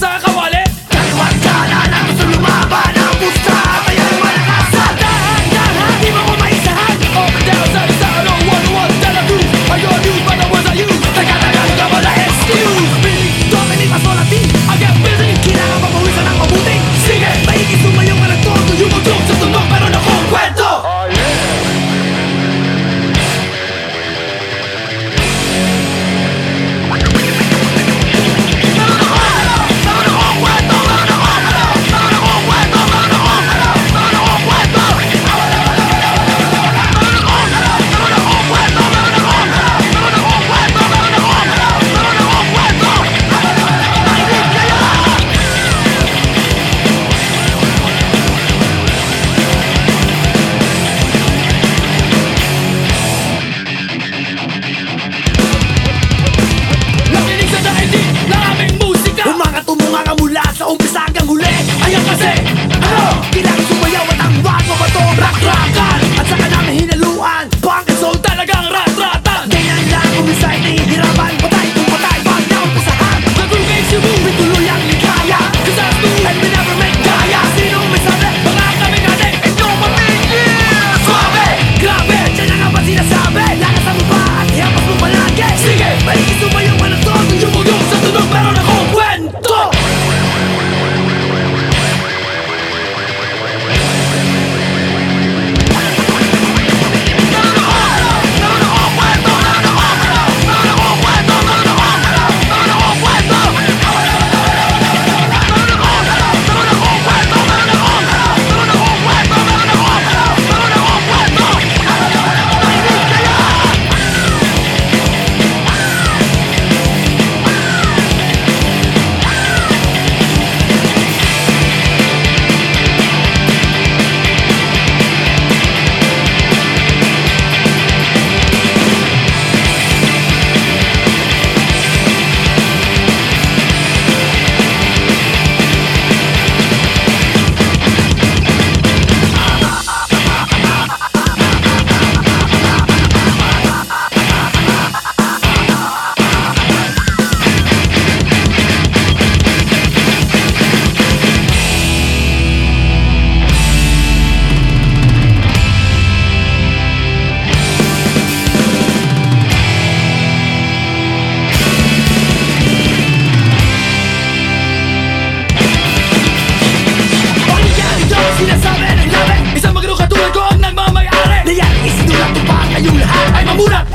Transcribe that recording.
大阪 아무나